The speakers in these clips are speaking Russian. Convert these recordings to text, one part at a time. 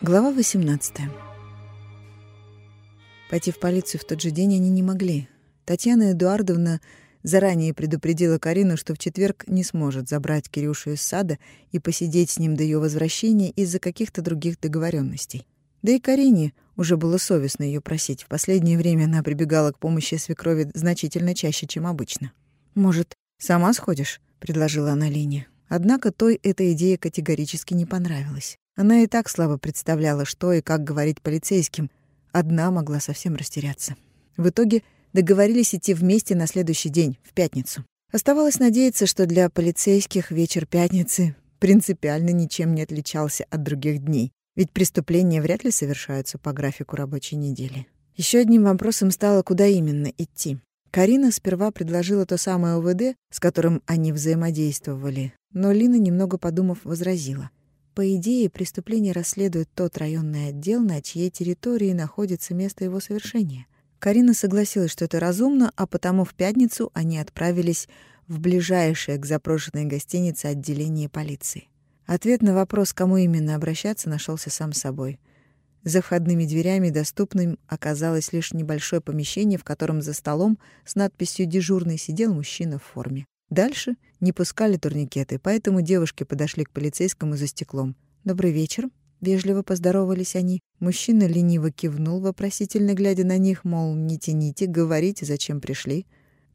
Глава 18. Пойти в полицию в тот же день они не могли. Татьяна Эдуардовна заранее предупредила Карину, что в четверг не сможет забрать Кирюшу из сада и посидеть с ним до ее возвращения из-за каких-то других договоренностей. Да и Карине уже было совестно ее просить. В последнее время она прибегала к помощи свекрови значительно чаще, чем обычно. «Может, сама сходишь?» — предложила она Лине. Однако той эта идея категорически не понравилась. Она и так слабо представляла, что и как говорить полицейским. Одна могла совсем растеряться. В итоге договорились идти вместе на следующий день, в пятницу. Оставалось надеяться, что для полицейских вечер пятницы принципиально ничем не отличался от других дней, ведь преступления вряд ли совершаются по графику рабочей недели. Еще одним вопросом стало, куда именно идти. Карина сперва предложила то самое ОВД, с которым они взаимодействовали, но Лина, немного подумав, возразила. По идее, преступление расследует тот районный отдел, на чьей территории находится место его совершения. Карина согласилась, что это разумно, а потому в пятницу они отправились в ближайшее к запрошенной гостинице отделение полиции. Ответ на вопрос, кому именно обращаться, нашелся сам собой. За входными дверями доступным оказалось лишь небольшое помещение, в котором за столом с надписью «Дежурный» сидел мужчина в форме. Дальше не пускали турникеты, поэтому девушки подошли к полицейскому за стеклом. «Добрый вечер», — вежливо поздоровались они. Мужчина лениво кивнул, вопросительно глядя на них, мол, не тяните, говорите, зачем пришли.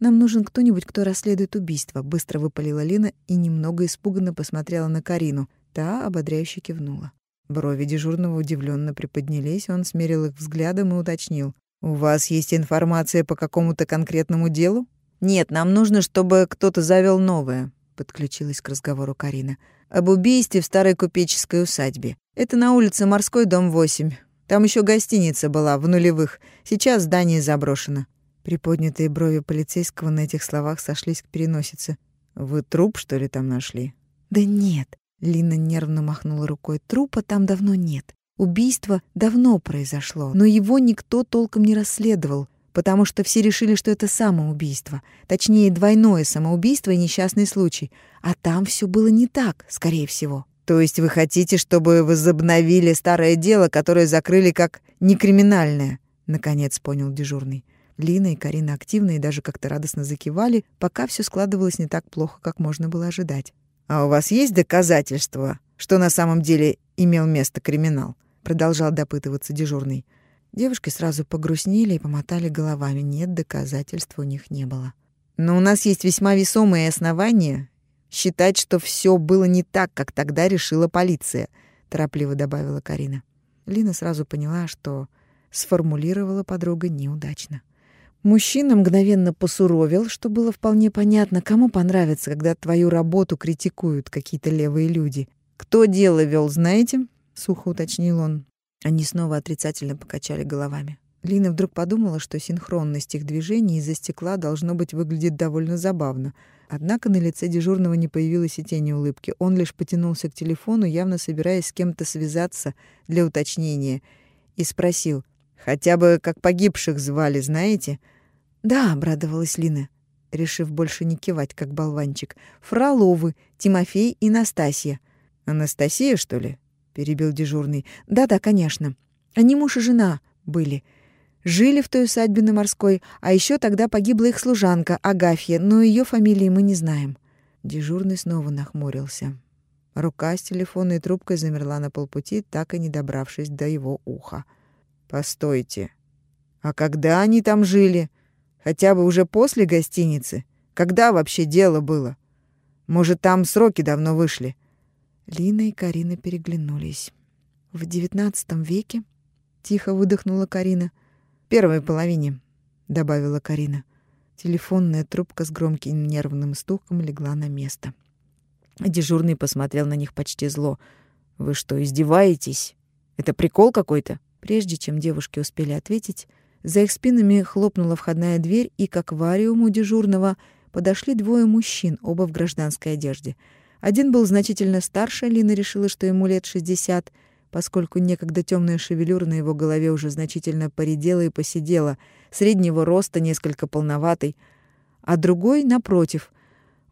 «Нам нужен кто-нибудь, кто расследует убийство», — быстро выпалила Лина и немного испуганно посмотрела на Карину. Та ободряюще кивнула. Брови дежурного удивленно приподнялись, он смерил их взглядом и уточнил. «У вас есть информация по какому-то конкретному делу?» «Нет, нам нужно, чтобы кто-то завел новое», — подключилась к разговору Карина. «Об убийстве в старой купеческой усадьбе. Это на улице Морской, дом 8. Там еще гостиница была, в нулевых. Сейчас здание заброшено». Приподнятые брови полицейского на этих словах сошлись к переносице. «Вы труп, что ли, там нашли?» «Да нет», — Лина нервно махнула рукой. «Трупа там давно нет. Убийство давно произошло, но его никто толком не расследовал потому что все решили, что это самоубийство, точнее, двойное самоубийство и несчастный случай. А там все было не так, скорее всего. То есть вы хотите, чтобы возобновили старое дело, которое закрыли как некриминальное? Наконец понял дежурный. Лина и Карина активно и даже как-то радостно закивали, пока все складывалось не так плохо, как можно было ожидать. «А у вас есть доказательства, что на самом деле имел место криминал?» Продолжал допытываться дежурный. Девушки сразу погрустнели и помотали головами. Нет, доказательств у них не было. Но у нас есть весьма весомые основания считать, что все было не так, как тогда решила полиция, торопливо добавила Карина. Лина сразу поняла, что сформулировала подруга неудачно. Мужчина мгновенно посуровил, что было вполне понятно, кому понравится, когда твою работу критикуют какие-то левые люди. «Кто дело вел, знаете?» — сухо уточнил он. Они снова отрицательно покачали головами. Лина вдруг подумала, что синхронность их движений из-за стекла должно быть выглядит довольно забавно. Однако на лице дежурного не появилось и тени улыбки. Он лишь потянулся к телефону, явно собираясь с кем-то связаться для уточнения, и спросил, «Хотя бы как погибших звали, знаете?» «Да», — обрадовалась Лина, решив больше не кивать, как болванчик. «Фроловы, Тимофей и Настасья». «Анастасия, что ли?» — перебил дежурный. «Да-да, конечно. Они муж и жена были. Жили в той усадьбе на Морской, а еще тогда погибла их служанка Агафья, но ее фамилии мы не знаем». Дежурный снова нахмурился. Рука с телефонной трубкой замерла на полпути, так и не добравшись до его уха. «Постойте. А когда они там жили? Хотя бы уже после гостиницы? Когда вообще дело было? Может, там сроки давно вышли?» Лина и Карина переглянулись. «В девятнадцатом веке?» — тихо выдохнула Карина. «Первой половине», — добавила Карина. Телефонная трубка с громким нервным стуком легла на место. Дежурный посмотрел на них почти зло. «Вы что, издеваетесь? Это прикол какой-то?» Прежде чем девушки успели ответить, за их спинами хлопнула входная дверь, и к аквариуму дежурного подошли двое мужчин, оба в гражданской одежде — один был значительно старше, Лина решила, что ему лет 60, поскольку некогда темная шевелюра на его голове уже значительно поредела и посидела, среднего роста, несколько полноватый, а другой, напротив,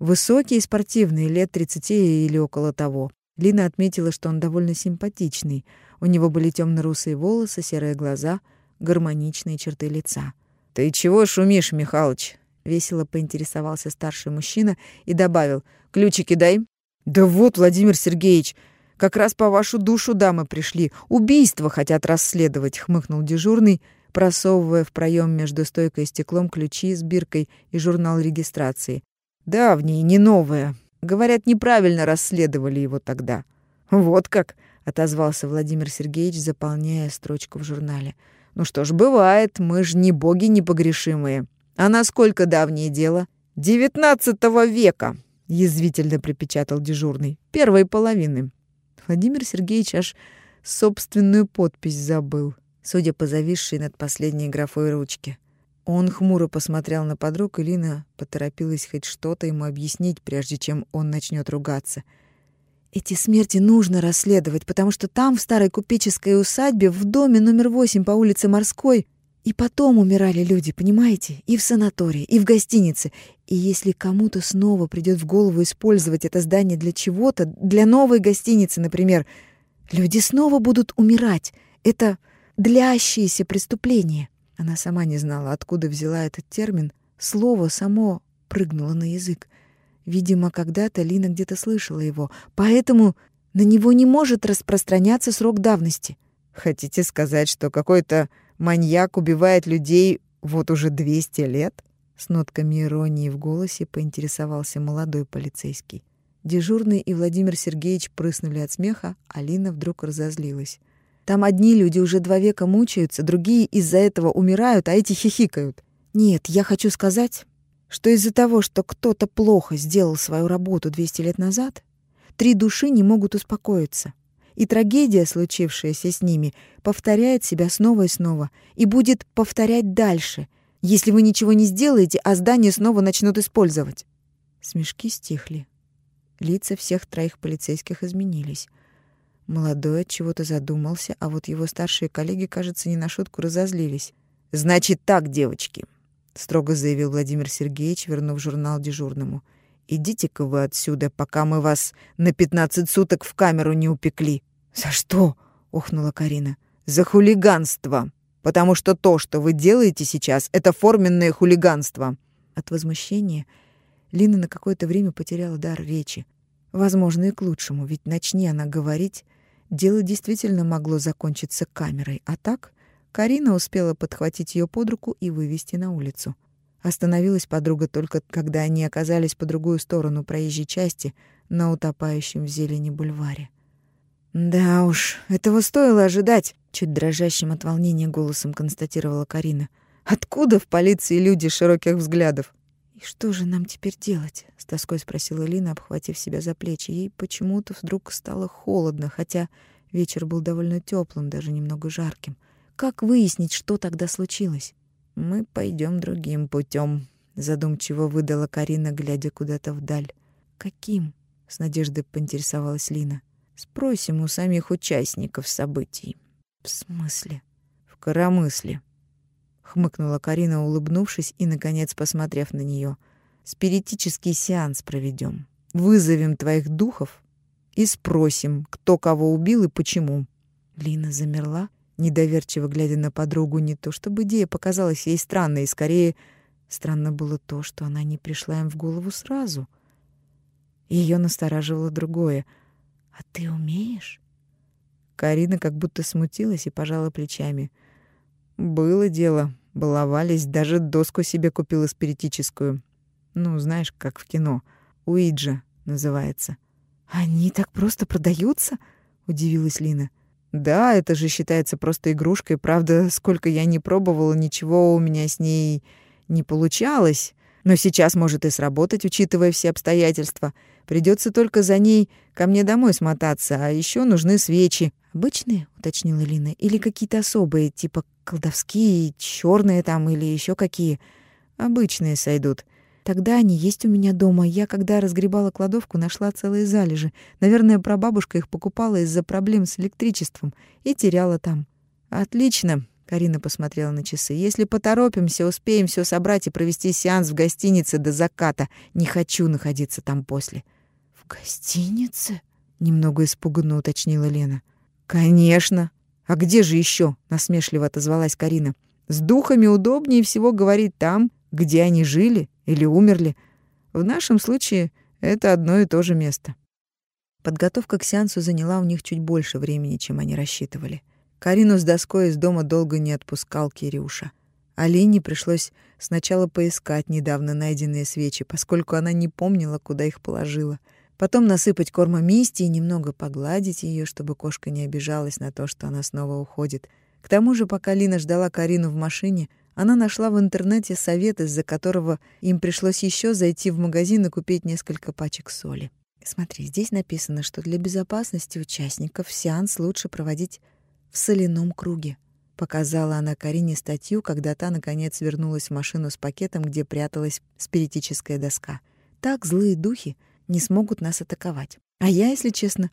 высокий и спортивный, лет 30 или около того. Лина отметила, что он довольно симпатичный. У него были темно-русые волосы, серые глаза, гармоничные черты лица. «Ты чего шумишь, Михалыч?» — весело поинтересовался старший мужчина и добавил. «Ключики дай». «Да вот, Владимир Сергеевич, как раз по вашу душу дамы пришли. Убийство хотят расследовать», — хмыкнул дежурный, просовывая в проем между стойкой и стеклом ключи с биркой и журнал регистрации. «Давние, не новые. Говорят, неправильно расследовали его тогда». «Вот как», — отозвался Владимир Сергеевич, заполняя строчку в журнале. «Ну что ж, бывает, мы ж не боги непогрешимые. А насколько давнее дело?» «Девятнадцатого века», — язвительно припечатал дежурный. «Первой половины». Владимир Сергеевич аж собственную подпись забыл судя по зависшей над последней графой ручке. Он хмуро посмотрел на подруг, и Лина поторопилась хоть что-то ему объяснить, прежде чем он начнет ругаться. «Эти смерти нужно расследовать, потому что там, в старой купеческой усадьбе, в доме номер восемь по улице Морской, и потом умирали люди, понимаете? И в санатории, и в гостинице. И если кому-то снова придет в голову использовать это здание для чего-то, для новой гостиницы, например, люди снова будут умирать. Это длящиеся преступления. Она сама не знала, откуда взяла этот термин. Слово само прыгнуло на язык. Видимо, когда-то Лина где-то слышала его, поэтому на него не может распространяться срок давности. Хотите сказать, что какой-то маньяк убивает людей вот уже 200 лет? С нотками иронии в голосе поинтересовался молодой полицейский. Дежурный и Владимир Сергеевич прыснули от смеха, а Лина вдруг разозлилась. Там одни люди уже два века мучаются, другие из-за этого умирают, а эти хихикают. Нет, я хочу сказать, что из-за того, что кто-то плохо сделал свою работу 200 лет назад, три души не могут успокоиться. И трагедия, случившаяся с ними, повторяет себя снова и снова и будет повторять дальше, если вы ничего не сделаете, а здание снова начнут использовать. Смешки стихли. Лица всех троих полицейских изменились. Молодой от чего-то задумался, а вот его старшие коллеги, кажется, не на шутку разозлились. «Значит так, девочки», — строго заявил Владимир Сергеевич, вернув журнал дежурному. «Идите-ка вы отсюда, пока мы вас на пятнадцать суток в камеру не упекли». «За что?» — охнула Карина. «За хулиганство. Потому что то, что вы делаете сейчас, это форменное хулиганство». От возмущения Лина на какое-то время потеряла дар речи. Возможно, и к лучшему, ведь начни она говорить, Дело действительно могло закончиться камерой, а так Карина успела подхватить ее под руку и вывести на улицу. Остановилась подруга только когда они оказались по другую сторону проезжей части на утопающем в зелени бульваре. «Да уж, этого стоило ожидать», — чуть дрожащим от волнения голосом констатировала Карина. «Откуда в полиции люди широких взглядов?» «И что же нам теперь делать?» — с тоской спросила Лина, обхватив себя за плечи. Ей почему-то вдруг стало холодно, хотя вечер был довольно теплым, даже немного жарким. Как выяснить, что тогда случилось? «Мы пойдем другим путем, задумчиво выдала Карина, глядя куда-то вдаль. «Каким?» — с надеждой поинтересовалась Лина. «Спросим у самих участников событий». «В смысле?» «В коромысле», хмыкнула Карина, улыбнувшись и наконец посмотрев на нее. Спиритический сеанс проведем. Вызовем твоих духов и спросим, кто кого убил и почему. Лина замерла, недоверчиво глядя на подругу, не то чтобы идея показалась ей странной, скорее странно было то, что она не пришла им в голову сразу. Ее настораживало другое. «А ты умеешь?» Карина как будто смутилась и пожала плечами. «Было дело. Баловались, даже доску себе купила спиритическую. Ну, знаешь, как в кино. Уиджа называется. «Они так просто продаются?» — удивилась Лина. «Да, это же считается просто игрушкой. Правда, сколько я не пробовала, ничего у меня с ней не получалось. Но сейчас может и сработать, учитывая все обстоятельства. Придется только за ней ко мне домой смотаться, а еще нужны свечи. Обычные, уточнила Лина, или какие-то особые, типа колдовские, черные там или еще какие? Обычные сойдут. Тогда они есть у меня дома. Я, когда разгребала кладовку, нашла целые залежи. Наверное, прабабушка их покупала из-за проблем с электричеством и теряла там. Отлично, Карина посмотрела на часы. Если поторопимся, успеем все собрать и провести сеанс в гостинице до заката. Не хочу находиться там после. В гостинице? немного испуганно уточнила Лена. «Конечно! А где же еще?» — насмешливо отозвалась Карина. «С духами удобнее всего говорить там, где они жили или умерли. В нашем случае это одно и то же место». Подготовка к сеансу заняла у них чуть больше времени, чем они рассчитывали. Карину с доской из дома долго не отпускал Кирюша. Алине пришлось сначала поискать недавно найденные свечи, поскольку она не помнила, куда их положила. Потом насыпать корма Мисти и немного погладить ее, чтобы кошка не обижалась на то, что она снова уходит. К тому же, пока Лина ждала Карину в машине, она нашла в интернете совет, из-за которого им пришлось еще зайти в магазин и купить несколько пачек соли. Смотри, здесь написано, что для безопасности участников сеанс лучше проводить в соляном круге. Показала она Карине статью, когда та, наконец, вернулась в машину с пакетом, где пряталась спиритическая доска. Так злые духи не смогут нас атаковать. А я, если честно,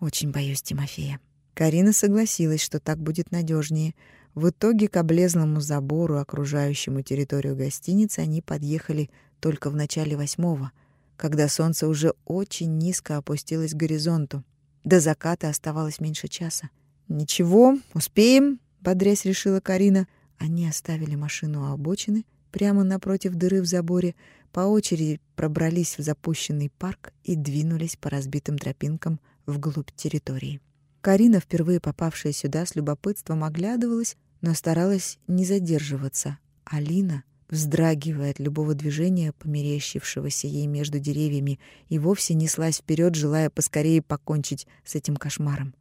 очень боюсь Тимофея. Карина согласилась, что так будет надежнее. В итоге к облезлому забору, окружающему территорию гостиницы, они подъехали только в начале восьмого — когда солнце уже очень низко опустилось к горизонту. До заката оставалось меньше часа. «Ничего, успеем», — бодрясь решила Карина. Они оставили машину у обочины, прямо напротив дыры в заборе, по очереди пробрались в запущенный парк и двинулись по разбитым тропинкам вглубь территории. Карина, впервые попавшая сюда, с любопытством оглядывалась, но старалась не задерживаться. Алина — вздрагивая от любого движения, померещившегося ей между деревьями, и вовсе неслась вперед, желая поскорее покончить с этим кошмаром.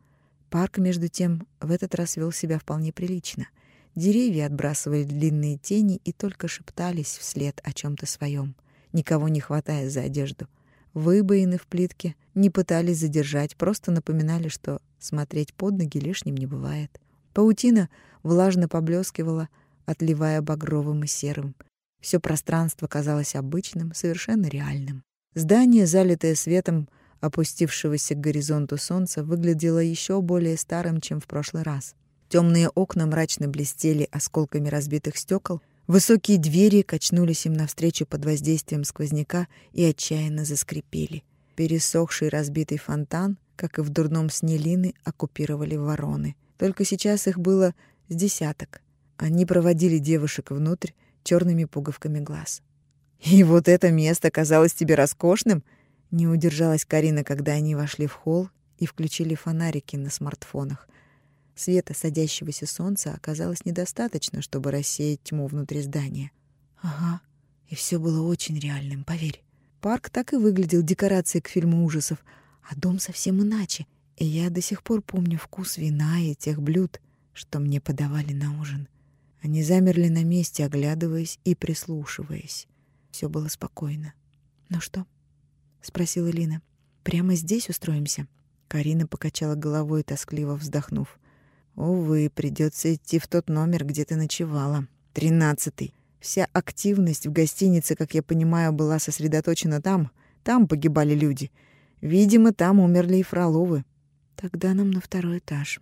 Парк, между тем, в этот раз вел себя вполне прилично. Деревья отбрасывали длинные тени и только шептались вслед о чем то своем, никого не хватая за одежду. Выбоины в плитке не пытались задержать, просто напоминали, что смотреть под ноги лишним не бывает. Паутина влажно поблескивала, отливая багровым и серым. Все пространство казалось обычным, совершенно реальным. Здание, залитое светом опустившегося к горизонту солнца, выглядело еще более старым, чем в прошлый раз. Темные окна мрачно блестели осколками разбитых стекол, высокие двери качнулись им навстречу под воздействием сквозняка и отчаянно заскрипели. Пересохший разбитый фонтан, как и в дурном сне Лины, оккупировали вороны. Только сейчас их было с десяток. Они проводили девушек внутрь черными пуговками глаз. «И вот это место казалось тебе роскошным?» Не удержалась Карина, когда они вошли в холл и включили фонарики на смартфонах. Света садящегося солнца оказалось недостаточно, чтобы рассеять тьму внутри здания. Ага, и все было очень реальным, поверь. Парк так и выглядел декорацией к фильму ужасов, а дом совсем иначе. И я до сих пор помню вкус вина и тех блюд, что мне подавали на ужин. Они замерли на месте, оглядываясь и прислушиваясь. Все было спокойно. «Ну что?» — спросила Лина. «Прямо здесь устроимся?» Карина покачала головой, тоскливо вздохнув. «Увы, придется идти в тот номер, где ты ночевала. Тринадцатый. Вся активность в гостинице, как я понимаю, была сосредоточена там. Там погибали люди. Видимо, там умерли и Фроловы. Тогда нам на второй этаж.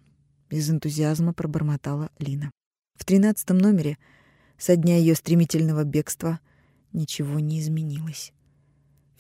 Без энтузиазма пробормотала Лина. В тринадцатом номере со дня ее стремительного бегства ничего не изменилось.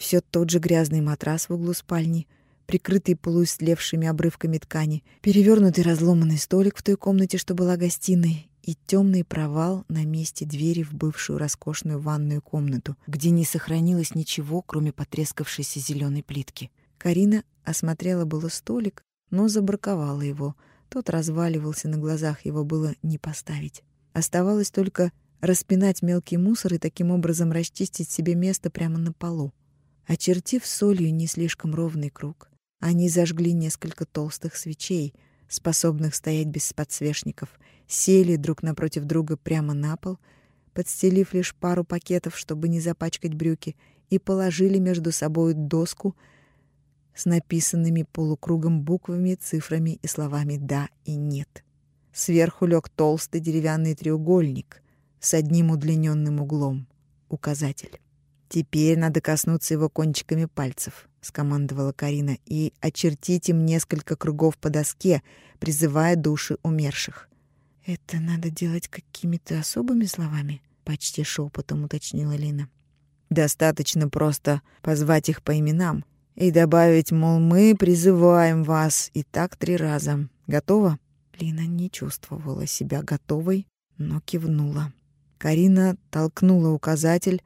Все тот же грязный матрас в углу спальни, прикрытый полуистлевшими обрывками ткани, перевернутый разломанный столик в той комнате, что была гостиной, и темный провал на месте двери в бывшую роскошную ванную комнату, где не сохранилось ничего, кроме потрескавшейся зеленой плитки. Карина осмотрела было столик, но забраковала его — тот разваливался на глазах, его было не поставить. Оставалось только распинать мелкий мусор и таким образом расчистить себе место прямо на полу. Очертив солью не слишком ровный круг, они зажгли несколько толстых свечей, способных стоять без подсвечников, сели друг напротив друга прямо на пол, подстелив лишь пару пакетов, чтобы не запачкать брюки, и положили между собой доску — с написанными полукругом буквами, цифрами и словами «да» и «нет». Сверху лег толстый деревянный треугольник с одним удлиненным углом — указатель. «Теперь надо коснуться его кончиками пальцев», — скомандовала Карина, «и очертить им несколько кругов по доске, призывая души умерших». «Это надо делать какими-то особыми словами?» — почти шепотом уточнила Лина. «Достаточно просто позвать их по именам, И добавить, мол, мы призываем вас. И так три раза. Готово? Лина не чувствовала себя готовой, но кивнула. Карина толкнула указатель,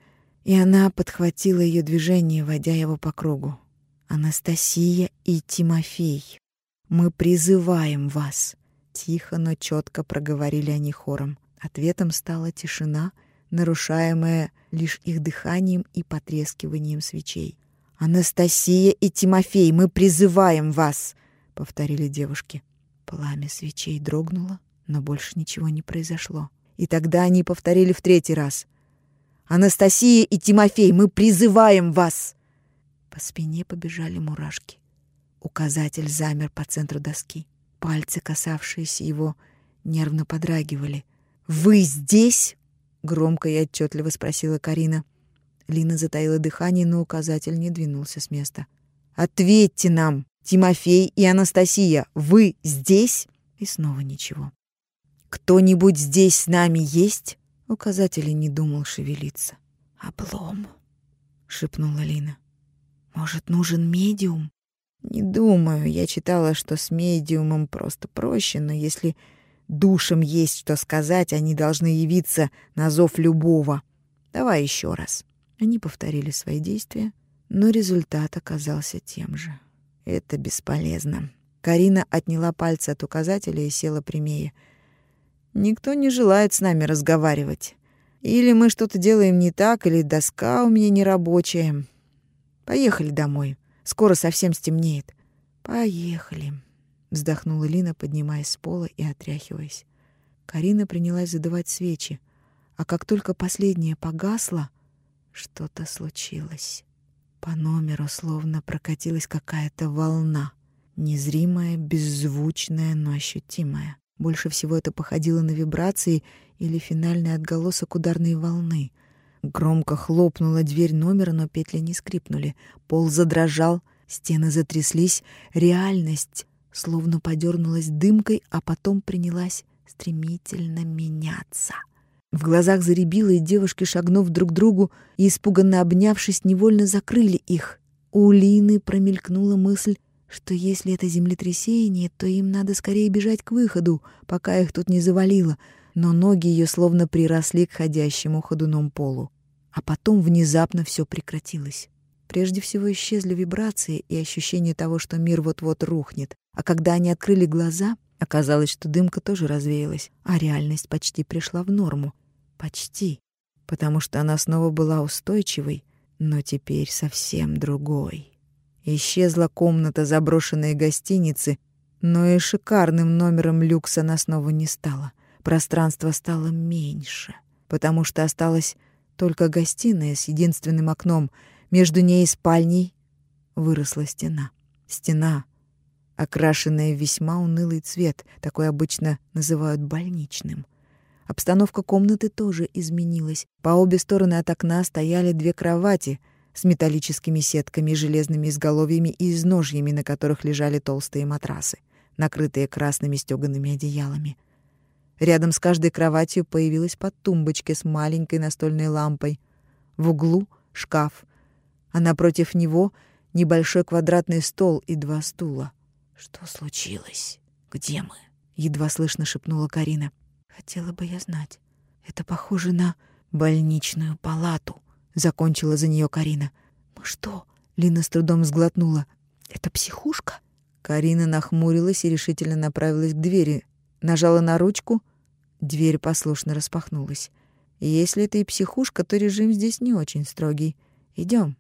и она подхватила ее движение, водя его по кругу. «Анастасия и Тимофей, мы призываем вас!» Тихо, но четко проговорили они хором. Ответом стала тишина, нарушаемая лишь их дыханием и потрескиванием свечей. «Анастасия и Тимофей, мы призываем вас!» — повторили девушки. Пламя свечей дрогнуло, но больше ничего не произошло. И тогда они повторили в третий раз. «Анастасия и Тимофей, мы призываем вас!» По спине побежали мурашки. Указатель замер по центру доски. Пальцы, касавшиеся его, нервно подрагивали. «Вы здесь?» — громко и отчетливо спросила Карина. Лина затаила дыхание, но указатель не двинулся с места. «Ответьте нам, Тимофей и Анастасия, вы здесь?» И снова ничего. «Кто-нибудь здесь с нами есть?» Указатель не думал шевелиться. «Облом», — шепнула Лина. «Может, нужен медиум?» «Не думаю. Я читала, что с медиумом просто проще, но если душам есть что сказать, они должны явиться на зов любого. Давай еще раз». Они повторили свои действия, но результат оказался тем же. Это бесполезно. Карина отняла пальцы от указателя и села прямее — Никто не желает с нами разговаривать. Или мы что-то делаем не так, или доска у меня нерабочая. Поехали домой. Скоро совсем стемнеет. Поехали, вздохнула Лина, поднимаясь с пола и отряхиваясь. Карина принялась задувать свечи, а как только последняя погасла, что-то случилось. По номеру словно прокатилась какая-то волна, незримая, беззвучная, но ощутимая. Больше всего это походило на вибрации или финальный отголосок ударной волны. Громко хлопнула дверь номера, но петли не скрипнули. Пол задрожал, стены затряслись. Реальность словно подернулась дымкой, а потом принялась стремительно меняться. В глазах заребило, и девушки, шагнув друг к другу и испуганно обнявшись, невольно закрыли их. У Лины промелькнула мысль что если это землетрясение, то им надо скорее бежать к выходу, пока их тут не завалило, но ноги ее словно приросли к ходящему ходуном полу. А потом внезапно все прекратилось. Прежде всего исчезли вибрации и ощущение того, что мир вот-вот рухнет. А когда они открыли глаза, оказалось, что дымка тоже развеялась, а реальность почти пришла в норму. Почти. Потому что она снова была устойчивой, но теперь совсем другой. Исчезла комната заброшенной гостиницы, но и шикарным номером люкса она снова не стала. Пространство стало меньше, потому что осталась только гостиная с единственным окном. Между ней и спальней выросла стена. Стена, окрашенная в весьма унылый цвет, такой обычно называют больничным. Обстановка комнаты тоже изменилась. По обе стороны от окна стояли две кровати — с металлическими сетками, железными изголовьями и изножьями, на которых лежали толстые матрасы, накрытые красными стёгаными одеялами. Рядом с каждой кроватью появилась подтумбочка с маленькой настольной лампой. В углу — шкаф, а напротив него — небольшой квадратный стол и два стула. «Что случилось? Где мы?» — едва слышно шепнула Карина. «Хотела бы я знать. Это похоже на больничную палату», закончила за нее Карина. Мы что? Лина с трудом сглотнула. Это психушка? Карина нахмурилась и решительно направилась к двери. Нажала на ручку, дверь послушно распахнулась. Если это и психушка, то режим здесь не очень строгий. Идем,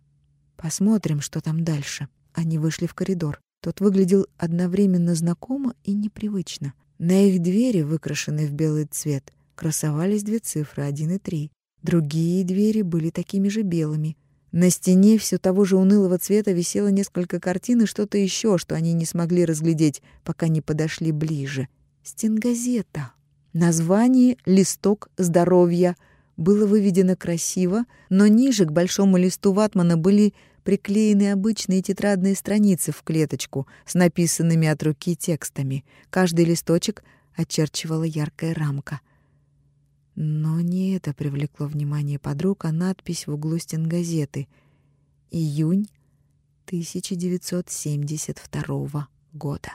посмотрим, что там дальше. Они вышли в коридор. Тот выглядел одновременно знакомо и непривычно. На их двери, выкрашенной в белый цвет, красовались две цифры — один и три. Другие двери были такими же белыми. На стене все того же унылого цвета висело несколько картин и что-то еще, что они не смогли разглядеть, пока не подошли ближе. Стенгазета. Название «Листок здоровья» было выведено красиво, но ниже к большому листу ватмана были приклеены обычные тетрадные страницы в клеточку с написанными от руки текстами. Каждый листочек очерчивала яркая рамка — но не это привлекло внимание подруг, а надпись в углу стенгазеты. Июнь 1972 года.